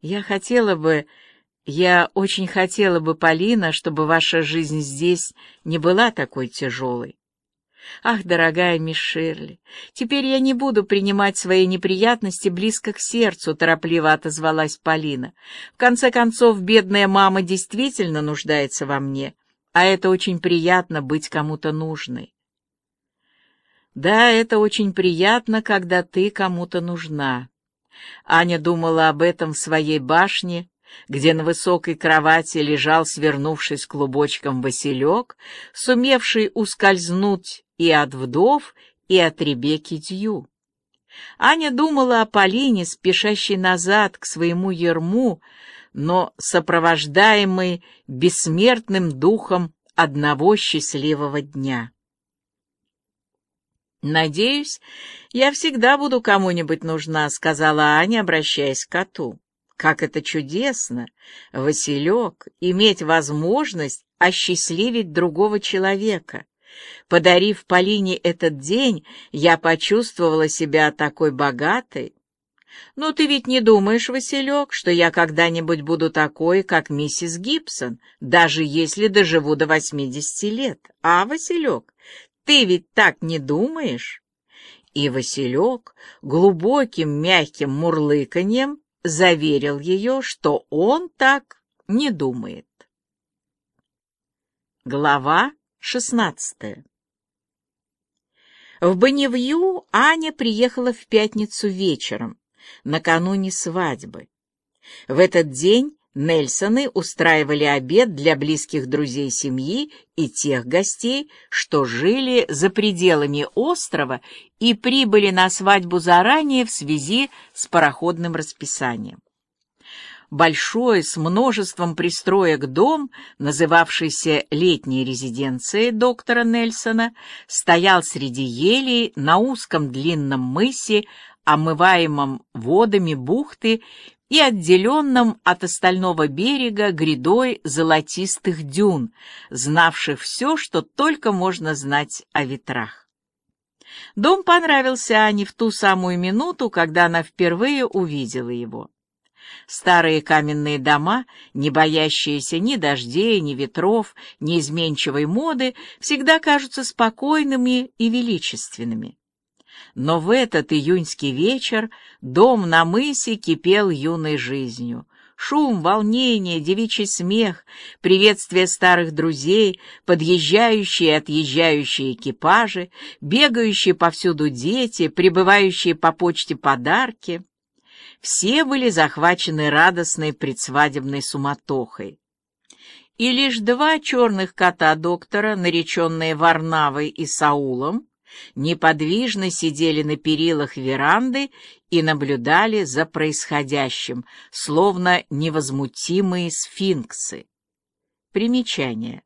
Я хотела бы, я очень хотела бы, Полина, чтобы ваша жизнь здесь не была такой тяжелой. Ах, дорогая мисс Ширли, теперь я не буду принимать свои неприятности близко к сердцу, торопливо отозвалась Полина. В конце концов, бедная мама действительно нуждается во мне, а это очень приятно быть кому-то нужной. Да, это очень приятно, когда ты кому-то нужна. Аня думала об этом в своей башне, где на высокой кровати лежал, свернувшись клубочком, Василек, сумевший ускользнуть и от вдов, и от Ребекки Дью. Аня думала о Полине, спешащей назад к своему ерму, но сопровождаемой бессмертным духом одного счастливого дня. «Надеюсь, я всегда буду кому-нибудь нужна», — сказала Аня, обращаясь к коту. «Как это чудесно, Василек, иметь возможность осчастливить другого человека. Подарив Полине этот день, я почувствовала себя такой богатой. Но ты ведь не думаешь, Василек, что я когда-нибудь буду такой, как миссис Гибсон, даже если доживу до восьмидесяти лет, а, Василек? Ты ведь так не думаешь?» И Василек глубоким мягким мурлыканьем заверил ее, что он так не думает. Глава шестнадцатая В Бонневью Аня приехала в пятницу вечером, накануне свадьбы. В этот день Нельсоны устраивали обед для близких друзей семьи и тех гостей, что жили за пределами острова и прибыли на свадьбу заранее в связи с пароходным расписанием. Большой, с множеством пристроек дом, называвшийся летней резиденцией доктора Нельсона, стоял среди елей на узком длинном мысе, омываемом водами бухты и отделенном от остального берега грядой золотистых дюн, знавших все, что только можно знать о ветрах. Дом понравился Ане в ту самую минуту, когда она впервые увидела его. Старые каменные дома, не боящиеся ни дождей, ни ветров, ни изменчивой моды, всегда кажутся спокойными и величественными. Но в этот июньский вечер дом на мысе кипел юной жизнью. Шум, волнение, девичий смех, приветствие старых друзей, подъезжающие и отъезжающие экипажи, бегающие повсюду дети, прибывающие по почте подарки. Все были захвачены радостной предсвадебной суматохой. И лишь два черных кота доктора, нареченные Варнавой и Саулом, неподвижно сидели на перилах веранды и наблюдали за происходящим, словно невозмутимые сфинксы. Примечание.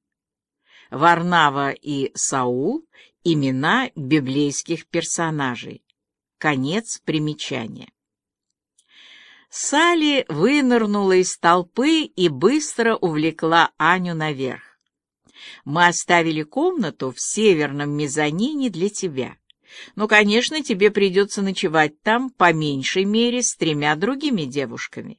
Варнава и Саул — имена библейских персонажей. Конец примечания. Сали вынырнула из толпы и быстро увлекла Аню наверх. Мы оставили комнату в северном мезонине для тебя. Но, конечно, тебе придется ночевать там по меньшей мере с тремя другими девушками.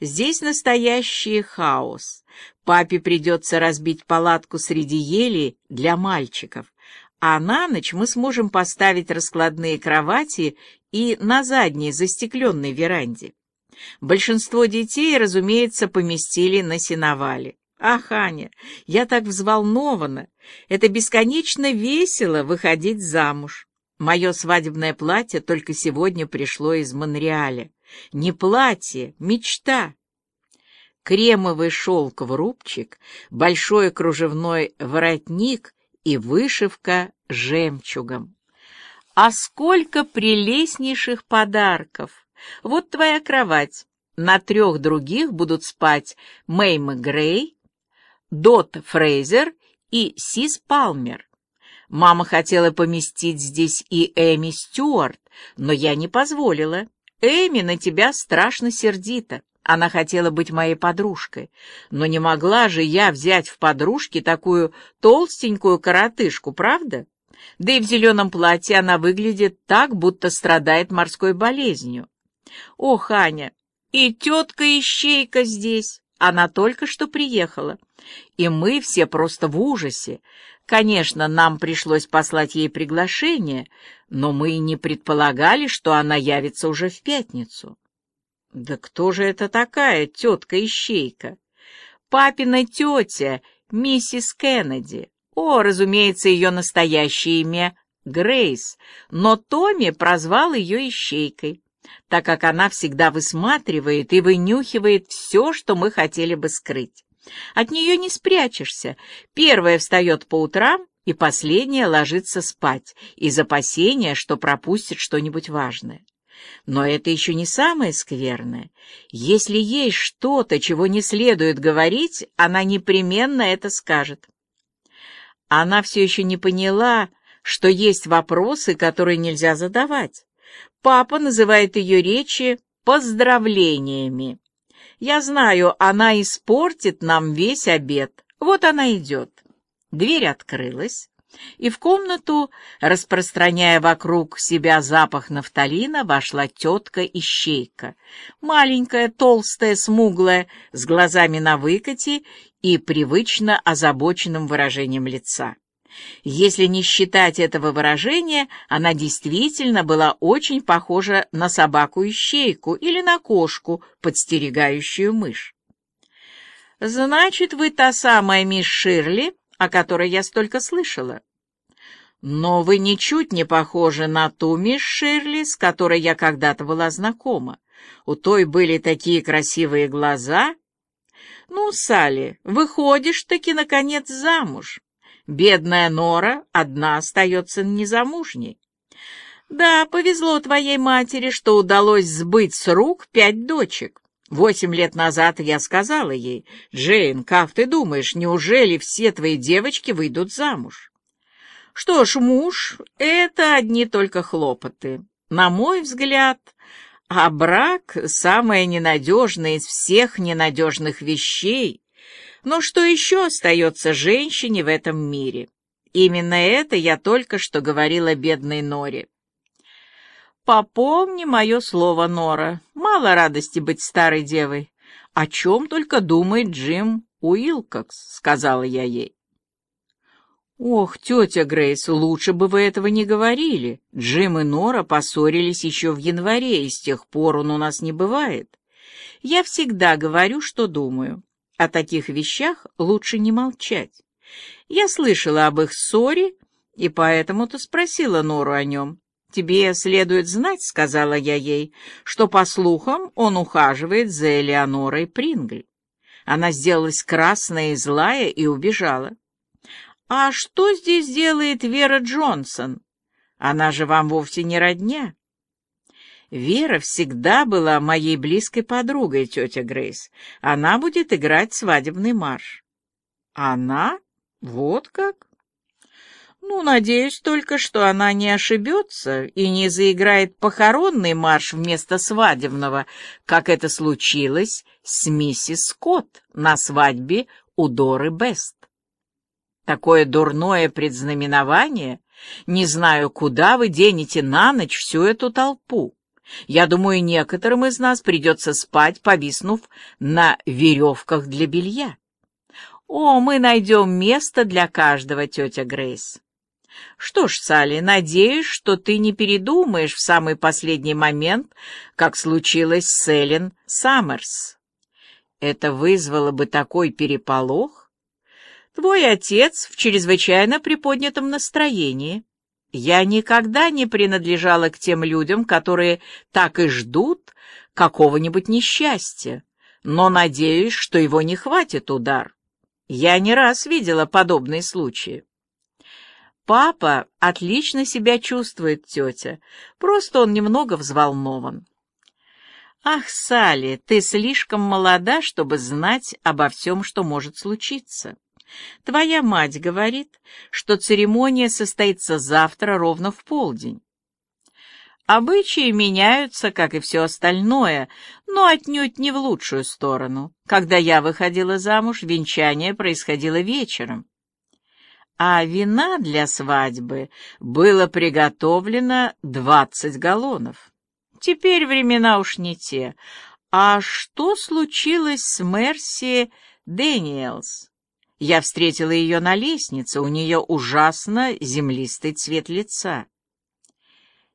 Здесь настоящий хаос. Папе придется разбить палатку среди елей для мальчиков, а на ночь мы сможем поставить раскладные кровати и на задней застекленной веранде. Большинство детей, разумеется, поместили на сеновале. Ах, Аня, я так взволнована. Это бесконечно весело выходить замуж. Мое свадебное платье только сегодня пришло из Монреаля. Не платье, мечта. Кремовый шелковый рубчик, большой кружевной воротник и вышивка жемчугом. А сколько прелестнейших подарков! Вот твоя кровать. На трех других будут спать Мэй Грей, Дот Фрейзер и Сис Палмер. Мама хотела поместить здесь и Эми Стюарт, но я не позволила. Эми на тебя страшно сердита. Она хотела быть моей подружкой, но не могла же я взять в подружки такую толстенькую коротышку, правда? Да и в зеленом платье она выглядит так, будто страдает морской болезнью. О, Ханя, И тетка-ищейка здесь. Она только что приехала. И мы все просто в ужасе. Конечно, нам пришлось послать ей приглашение, но мы и не предполагали, что она явится уже в пятницу. Да кто же это такая тетка-ищейка? Папина тетя, миссис Кеннеди. О, разумеется, ее настоящее имя Грейс, но Томми прозвал ее ищейкой, так как она всегда высматривает и вынюхивает все, что мы хотели бы скрыть. От нее не спрячешься. Первая встает по утрам, и последняя ложится спать, из опасения, что пропустит что-нибудь важное. Но это еще не самое скверное. Если есть что-то, чего не следует говорить, она непременно это скажет. Она все еще не поняла, что есть вопросы, которые нельзя задавать. Папа называет ее речи поздравлениями. Я знаю, она испортит нам весь обед. Вот она идет. Дверь открылась, и в комнату, распространяя вокруг себя запах нафталина, вошла тетка-ищейка. Маленькая, толстая, смуглая, с глазами на выкате и привычно озабоченным выражением лица. Если не считать этого выражения, она действительно была очень похожа на собаку-ищейку или на кошку, подстерегающую мышь. «Значит, вы та самая мисс Ширли, о которой я столько слышала?» «Но вы ничуть не похожи на ту мисс Ширли, с которой я когда-то была знакома. У той были такие красивые глаза». «Ну, Салли, выходишь-таки, наконец, замуж. Бедная Нора одна остается незамужней. Да, повезло твоей матери, что удалось сбыть с рук пять дочек. Восемь лет назад я сказала ей, «Джейн, как ты думаешь, неужели все твои девочки выйдут замуж?» Что ж, муж — это одни только хлопоты. На мой взгляд, а брак — самое ненадежное из всех ненадежных вещей. Но что еще остается женщине в этом мире? Именно это я только что говорила бедной Норе. Попомни мое слово, Нора. Мало радости быть старой девой. О чем только думает Джим Уилкокс, сказала я ей. Ох, тетя Грейс, лучше бы вы этого не говорили. Джим и Нора поссорились еще в январе, и с тех пор он у нас не бывает. Я всегда говорю, что думаю. О таких вещах лучше не молчать. Я слышала об их ссоре, и поэтому-то спросила Нору о нем. «Тебе следует знать, — сказала я ей, — что, по слухам, он ухаживает за Элеонорой Прингль». Она сделалась красная и злая и убежала. «А что здесь делает Вера Джонсон? Она же вам вовсе не родня». Вера всегда была моей близкой подругой, тетя Грейс. Она будет играть свадебный марш. Она? Вот как? Ну, надеюсь только, что она не ошибется и не заиграет похоронный марш вместо свадебного, как это случилось с миссис Скотт на свадьбе у Доры Бест. Такое дурное предзнаменование, не знаю, куда вы денете на ночь всю эту толпу. Я думаю, некоторым из нас придется спать, повиснув на веревках для белья. О, мы найдем место для каждого, тетя Грейс. Что ж, Салли, надеюсь, что ты не передумаешь в самый последний момент, как случилось с Эллен Саммерс. Это вызвало бы такой переполох. Твой отец в чрезвычайно приподнятом настроении. Я никогда не принадлежала к тем людям, которые так и ждут какого-нибудь несчастья, но надеюсь, что его не хватит удар. Я не раз видела подобные случаи. Папа отлично себя чувствует, тетя, просто он немного взволнован. Ах, Салли, ты слишком молода, чтобы знать обо всем, что может случиться. Твоя мать говорит, что церемония состоится завтра ровно в полдень. Обычаи меняются, как и все остальное, но отнюдь не в лучшую сторону. Когда я выходила замуж, венчание происходило вечером. А вина для свадьбы было приготовлено двадцать галлонов. Теперь времена уж не те, «А что случилось с Мерси Дэниелс?» Я встретила ее на лестнице, у нее ужасно землистый цвет лица.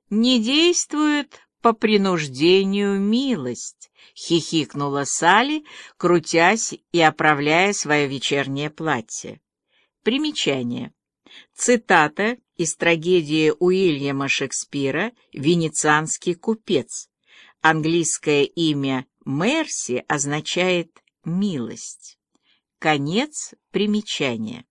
«Не действует по принуждению милость», — хихикнула Салли, крутясь и оправляя свое вечернее платье. Примечание. Цитата из трагедии Уильяма Шекспира «Венецианский купец». Английское имя Мерси означает «милость». Конец примечания.